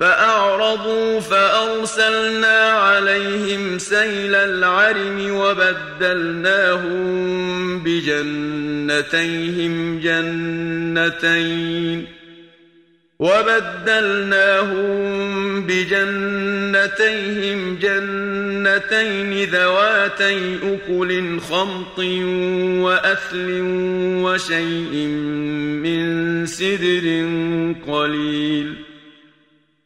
فأعرضوا فأرسلنا عليهم سيل العرم وبدلناهم بجنتيهم جنتين وبدلناهم بجنتيهم جنتين ذواتي أكل خمط وأثل وشيء من سدر قليل